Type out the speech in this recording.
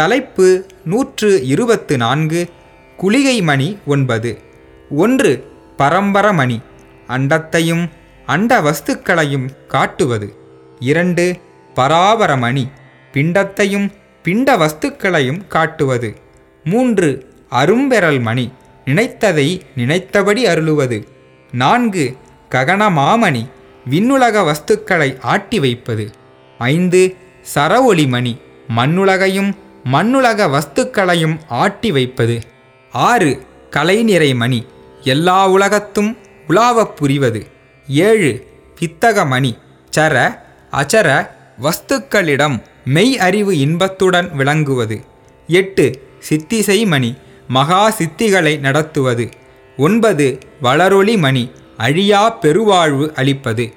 தலைப்பு நூற்று இருபத்து நான்கு குளிகை மணி ஒன்பது. ஒன்று பரம்பரமணி அண்டத்தையும் அண்ட வஸ்துக்களையும் காட்டுவது. இரண்டு பராபரமணி பிண்டத்தையும் பிண்ட வஸ்துக்களையும் காட்டுவது. மூன்று அரும்பெறல் மணி நினைத்ததை நினைத்தபடி அருளுவது. நான்கு ககனமாமணி விண்ணுலக வஸ்துக்களை ஆட்டி வைப்பது ஐந்து சரவொளிமணி மண்ணுலகையும் மண்ணுலக வஸ்துக்களையும் ஆட்டி வைப்பது. ஆறு கலைநிறை மணி. எல்லா உலகத்தும் உலாவப் புரிவது. ஏழு பித்தகமணி சர அச்சர வஸ்துக்களிடம் மெய் அறிவு இன்பத்துடன் விளங்குவது. எட்டு சித்திசை மணி. மகா சித்திகளை நடத்துவது. ஒன்பது வளரொளி மணி. அழியா பெருவாழ்வு அளிப்பது.